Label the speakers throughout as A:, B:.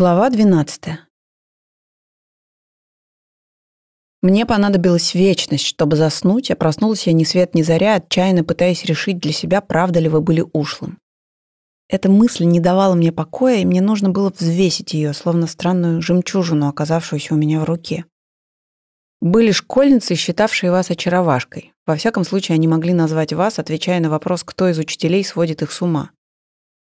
A: Глава 12. Мне понадобилась вечность, чтобы заснуть, а проснулась я ни свет ни заря, отчаянно пытаясь решить для себя, правда ли вы были ушлым. Эта мысль не давала мне покоя, и мне нужно было взвесить ее, словно странную жемчужину, оказавшуюся у меня в руке. Были школьницы, считавшие вас очаровашкой. Во всяком случае, они могли назвать вас, отвечая на вопрос, кто из учителей сводит их с ума.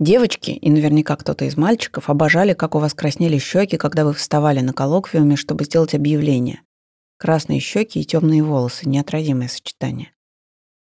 A: Девочки, и наверняка кто-то из мальчиков, обожали, как у вас краснели щеки, когда вы вставали на коллоквиуме, чтобы сделать объявление. Красные щеки и темные волосы – неотразимое сочетание.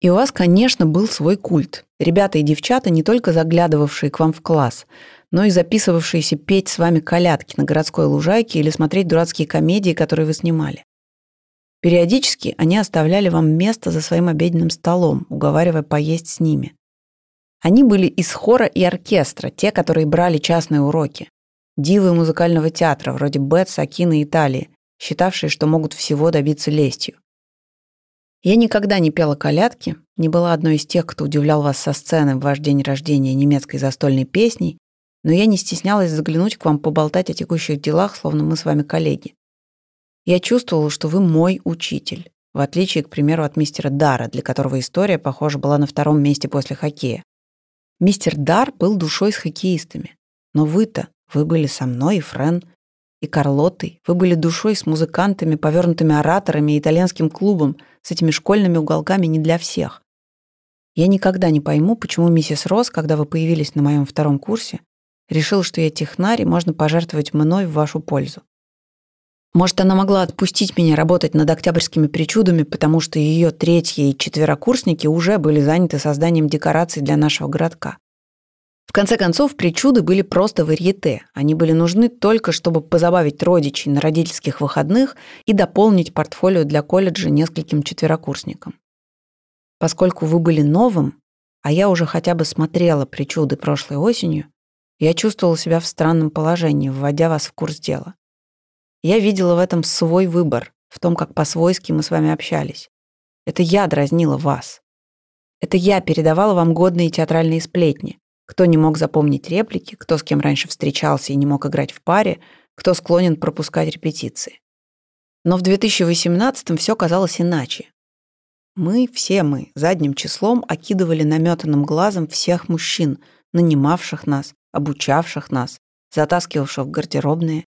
A: И у вас, конечно, был свой культ. Ребята и девчата, не только заглядывавшие к вам в класс, но и записывавшиеся петь с вами колядки на городской лужайке или смотреть дурацкие комедии, которые вы снимали. Периодически они оставляли вам место за своим обеденным столом, уговаривая поесть с ними. Они были из хора и оркестра, те, которые брали частные уроки. Дивы музыкального театра, вроде Бет, Сакины и Италии, считавшие, что могут всего добиться лестью. Я никогда не пела колядки, не была одной из тех, кто удивлял вас со сцены в ваш день рождения немецкой застольной песней, но я не стеснялась заглянуть к вам поболтать о текущих делах, словно мы с вами коллеги. Я чувствовала, что вы мой учитель, в отличие, к примеру, от мистера Дара, для которого история, похоже, была на втором месте после хоккея. Мистер Дар был душой с хоккеистами. Но вы-то, вы были со мной и Френ, и Карлотой, вы были душой с музыкантами, повернутыми ораторами и итальянским клубом, с этими школьными уголками не для всех. Я никогда не пойму, почему миссис Росс, когда вы появились на моем втором курсе, решила, что я технарь и можно пожертвовать мной в вашу пользу. Может, она могла отпустить меня работать над октябрьскими причудами, потому что ее третьи и четверокурсники уже были заняты созданием декораций для нашего городка. В конце концов, причуды были просто варьете. Они были нужны только, чтобы позабавить родичей на родительских выходных и дополнить портфолио для колледжа нескольким четверокурсникам. Поскольку вы были новым, а я уже хотя бы смотрела причуды прошлой осенью, я чувствовала себя в странном положении, вводя вас в курс дела. Я видела в этом свой выбор, в том, как по-свойски мы с вами общались. Это я дразнила вас. Это я передавала вам годные театральные сплетни. Кто не мог запомнить реплики, кто с кем раньше встречался и не мог играть в паре, кто склонен пропускать репетиции. Но в 2018 все казалось иначе. Мы, все мы, задним числом окидывали наметанным глазом всех мужчин, нанимавших нас, обучавших нас, затаскивавших в гардеробные,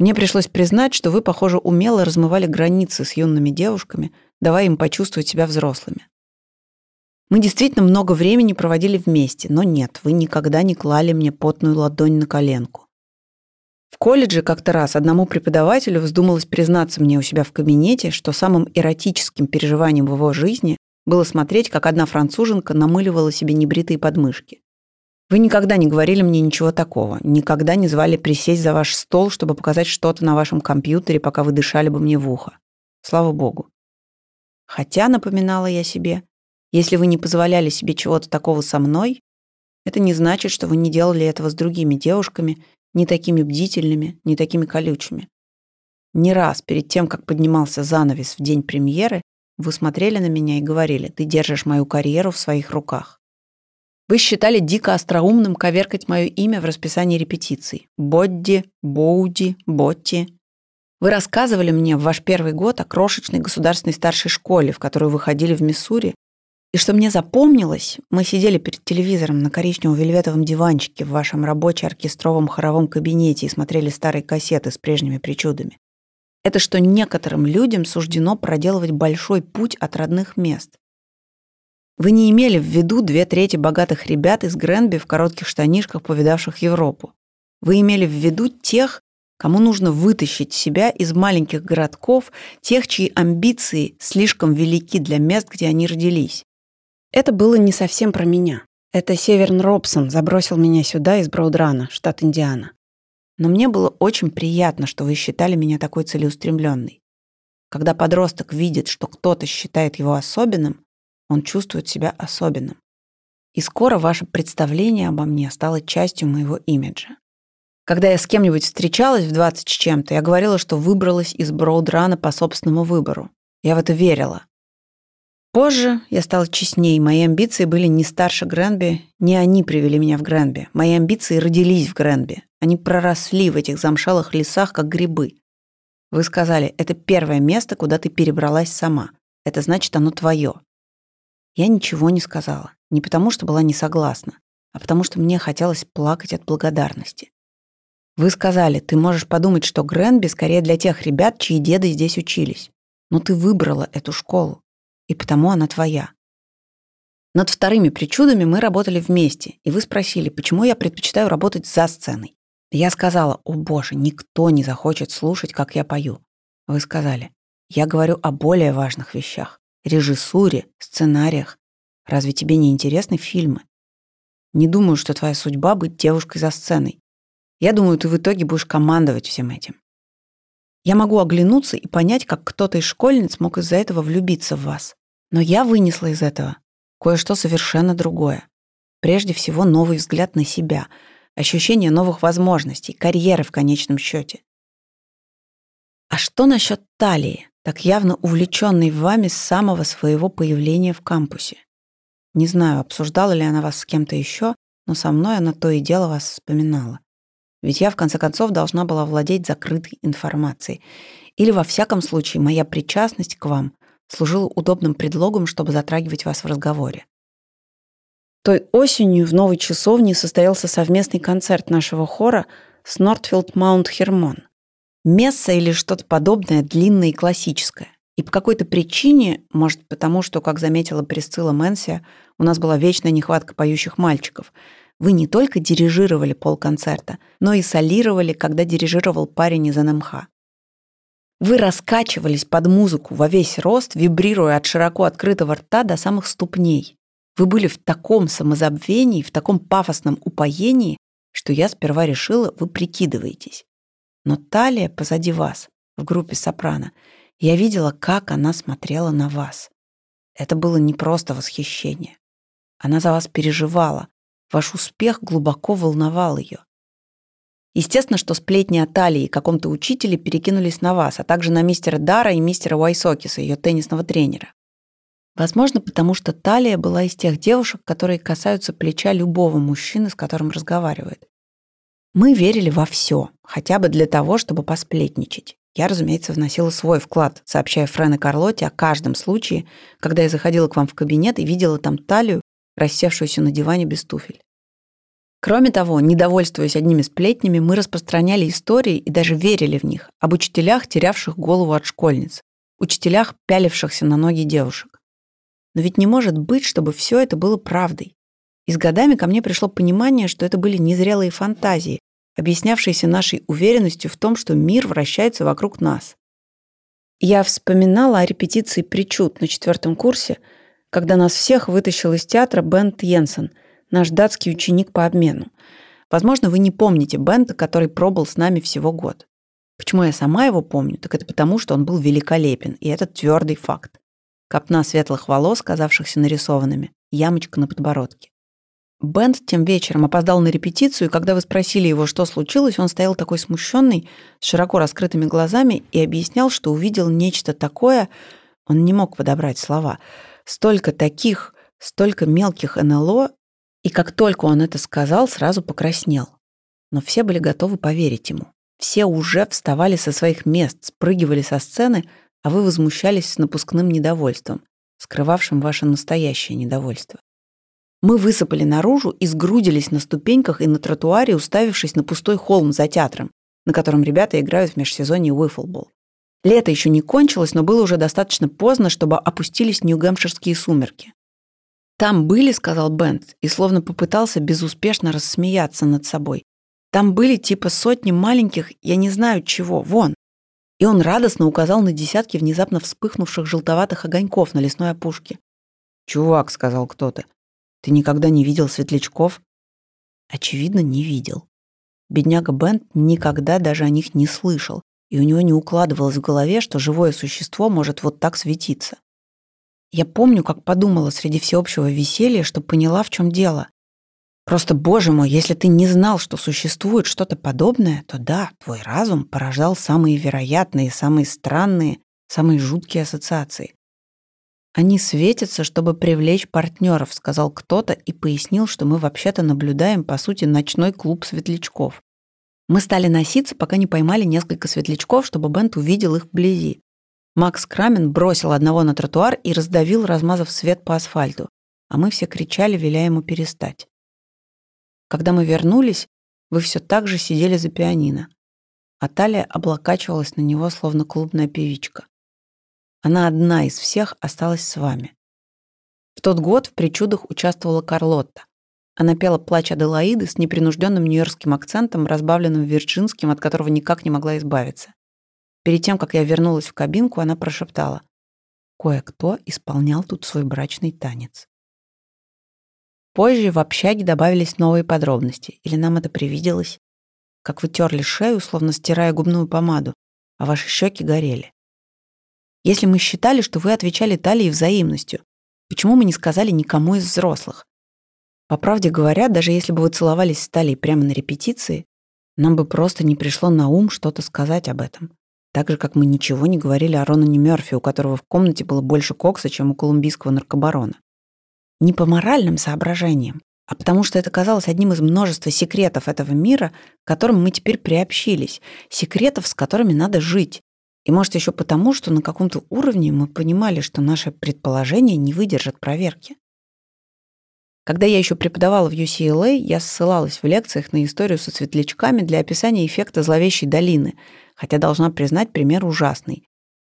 A: мне пришлось признать, что вы, похоже, умело размывали границы с юными девушками, давая им почувствовать себя взрослыми. Мы действительно много времени проводили вместе, но нет, вы никогда не клали мне потную ладонь на коленку. В колледже как-то раз одному преподавателю вздумалось признаться мне у себя в кабинете, что самым эротическим переживанием в его жизни было смотреть, как одна француженка намыливала себе небритые подмышки. Вы никогда не говорили мне ничего такого, никогда не звали присесть за ваш стол, чтобы показать что-то на вашем компьютере, пока вы дышали бы мне в ухо. Слава богу. Хотя, напоминала я себе, если вы не позволяли себе чего-то такого со мной, это не значит, что вы не делали этого с другими девушками, не такими бдительными, не такими колючими. Не раз перед тем, как поднимался занавес в день премьеры, вы смотрели на меня и говорили, ты держишь мою карьеру в своих руках. Вы считали дико остроумным коверкать мое имя в расписании репетиций. Бодди, Боуди, Ботти. Вы рассказывали мне в ваш первый год о крошечной государственной старшей школе, в которую вы ходили в Миссури, и что мне запомнилось, мы сидели перед телевизором на коричнево-вельветовом диванчике в вашем рабоче-оркестровом хоровом кабинете и смотрели старые кассеты с прежними причудами. Это что некоторым людям суждено проделывать большой путь от родных мест. Вы не имели в виду две трети богатых ребят из Гренби в коротких штанишках, повидавших Европу. Вы имели в виду тех, кому нужно вытащить себя из маленьких городков, тех, чьи амбиции слишком велики для мест, где они родились. Это было не совсем про меня. Это Северн Робсон забросил меня сюда из Браудрана, штат Индиана. Но мне было очень приятно, что вы считали меня такой целеустремленной. Когда подросток видит, что кто-то считает его особенным, он чувствует себя особенным. И скоро ваше представление обо мне стало частью моего имиджа. Когда я с кем-нибудь встречалась в 20 с чем-то, я говорила, что выбралась из Броудрана по собственному выбору. Я в это верила. Позже я стала честней. Мои амбиции были не старше Гренби, не они привели меня в Гренби. Мои амбиции родились в Гренби. Они проросли в этих замшалых лесах, как грибы. Вы сказали, это первое место, куда ты перебралась сама. Это значит, оно твое. Я ничего не сказала. Не потому, что была не согласна, а потому, что мне хотелось плакать от благодарности. Вы сказали, ты можешь подумать, что Гренби скорее для тех ребят, чьи деды здесь учились. Но ты выбрала эту школу и потому она твоя. Над вторыми причудами мы работали вместе, и вы спросили, почему я предпочитаю работать за сценой. Я сказала, о боже, никто не захочет слушать, как я пою. Вы сказали, я говорю о более важных вещах. Режиссуре, сценариях. Разве тебе не интересны фильмы? Не думаю, что твоя судьба быть девушкой за сценой. Я думаю, ты в итоге будешь командовать всем этим. Я могу оглянуться и понять, как кто-то из школьниц мог из-за этого влюбиться в вас. Но я вынесла из этого кое-что совершенно другое. Прежде всего, новый взгляд на себя, ощущение новых возможностей, карьеры в конечном счете. А что насчет талии, так явно увлеченной вами с самого своего появления в кампусе? Не знаю, обсуждала ли она вас с кем-то еще, но со мной она то и дело вас вспоминала. Ведь я, в конце концов, должна была владеть закрытой информацией. Или, во всяком случае, моя причастность к вам служило удобным предлогом, чтобы затрагивать вас в разговоре. Той осенью в новой часовне состоялся совместный концерт нашего хора с Нортфилд Маунт Хермон. Месса или что-то подобное, длинное и классическое. И по какой-то причине, может потому, что, как заметила Присцилла Мэнсия, у нас была вечная нехватка поющих мальчиков, вы не только дирижировали полконцерта, но и солировали, когда дирижировал парень из НМХ. Вы раскачивались под музыку во весь рост, вибрируя от широко открытого рта до самых ступней. Вы были в таком самозабвении, в таком пафосном упоении, что я сперва решила, вы прикидываетесь. Но талия позади вас, в группе сопрано, я видела, как она смотрела на вас. Это было не просто восхищение. Она за вас переживала. Ваш успех глубоко волновал ее. Естественно, что сплетни о талии и каком-то учителе перекинулись на вас, а также на мистера Дара и мистера Уайсокиса, ее теннисного тренера. Возможно, потому что талия была из тех девушек, которые касаются плеча любого мужчины, с которым разговаривают. Мы верили во все, хотя бы для того, чтобы посплетничать. Я, разумеется, вносила свой вклад, сообщая Френ и Карлотте о каждом случае, когда я заходила к вам в кабинет и видела там талию, рассевшуюся на диване без туфель. Кроме того, недовольствуясь одними сплетнями, мы распространяли истории и даже верили в них, об учителях, терявших голову от школьниц, учителях, пялившихся на ноги девушек. Но ведь не может быть, чтобы все это было правдой. И с годами ко мне пришло понимание, что это были незрелые фантазии, объяснявшиеся нашей уверенностью в том, что мир вращается вокруг нас. Я вспоминала о репетиции причуд на четвертом курсе, когда нас всех вытащил из театра Бент Йенсен – наш датский ученик по обмену. Возможно, вы не помните Бента, который пробыл с нами всего год. Почему я сама его помню, так это потому, что он был великолепен, и это твердый факт. Копна светлых волос, казавшихся нарисованными, ямочка на подбородке. Бент тем вечером опоздал на репетицию, и когда вы спросили его, что случилось, он стоял такой смущенный, с широко раскрытыми глазами и объяснял, что увидел нечто такое, он не мог подобрать слова. Столько таких, столько мелких НЛО, и как только он это сказал, сразу покраснел. Но все были готовы поверить ему. Все уже вставали со своих мест, спрыгивали со сцены, а вы возмущались с напускным недовольством, скрывавшим ваше настоящее недовольство. Мы высыпали наружу и сгрудились на ступеньках и на тротуаре, уставившись на пустой холм за театром, на котором ребята играют в межсезонье уифлбол. Лето еще не кончилось, но было уже достаточно поздно, чтобы опустились нью-гэмпширские сумерки. «Там были», — сказал Бент, и словно попытался безуспешно рассмеяться над собой. «Там были типа сотни маленьких, я не знаю чего, вон». И он радостно указал на десятки внезапно вспыхнувших желтоватых огоньков на лесной опушке. «Чувак», — сказал кто-то, — «ты никогда не видел светлячков?» Очевидно, не видел. Бедняга Бент никогда даже о них не слышал, и у него не укладывалось в голове, что живое существо может вот так светиться. Я помню, как подумала среди всеобщего веселья, что поняла, в чем дело. Просто, боже мой, если ты не знал, что существует что-то подобное, то да, твой разум порождал самые вероятные, самые странные, самые жуткие ассоциации. «Они светятся, чтобы привлечь партнеров», — сказал кто-то и пояснил, что мы вообще-то наблюдаем, по сути, ночной клуб светлячков. Мы стали носиться, пока не поймали несколько светлячков, чтобы Бент увидел их вблизи. Макс Крамен бросил одного на тротуар и раздавил, размазав свет по асфальту, а мы все кричали, веля ему перестать. Когда мы вернулись, вы все так же сидели за пианино, а талия облокачивалась на него, словно клубная певичка. Она одна из всех осталась с вами. В тот год в «Причудах» участвовала Карлотта. Она пела «Плач Аделаиды» с непринужденным нью-йоркским акцентом, разбавленным вирджинским, от которого никак не могла избавиться. Перед тем, как я вернулась в кабинку, она прошептала. Кое-кто исполнял тут свой брачный танец. Позже в общаге добавились новые подробности, или нам это привиделось, как вы терли шею, словно стирая губную помаду, а ваши щеки горели. Если мы считали, что вы отвечали талией взаимностью, почему мы не сказали никому из взрослых? По правде говоря, даже если бы вы целовались с Талией прямо на репетиции, нам бы просто не пришло на ум что-то сказать об этом. Так же, как мы ничего не говорили о Ронане Мёрфи, у которого в комнате было больше кокса, чем у колумбийского наркобарона. Не по моральным соображениям, а потому что это казалось одним из множества секретов этого мира, к которым мы теперь приобщились, секретов, с которыми надо жить. И может еще потому, что на каком-то уровне мы понимали, что наши предположения не выдержат проверки. Когда я еще преподавала в UCLA, я ссылалась в лекциях на историю со светлячками для описания эффекта зловещей долины, хотя должна признать пример ужасный.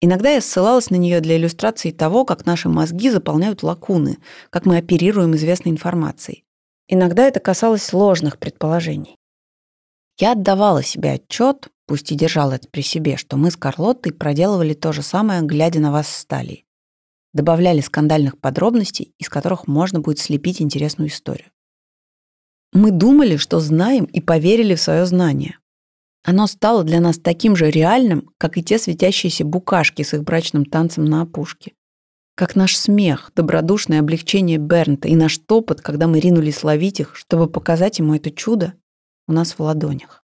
A: Иногда я ссылалась на нее для иллюстрации того, как наши мозги заполняют лакуны, как мы оперируем известной информацией. Иногда это касалось сложных предположений. Я отдавала себе отчет, пусть и держала это при себе, что мы с Карлоттой проделывали то же самое, глядя на вас с Талией. Добавляли скандальных подробностей, из которых можно будет слепить интересную историю. Мы думали, что знаем и поверили в свое знание. Оно стало для нас таким же реальным, как и те светящиеся букашки с их брачным танцем на опушке. Как наш смех, добродушное облегчение Бернта и наш топот, когда мы ринулись ловить их, чтобы показать ему это чудо у нас в ладонях.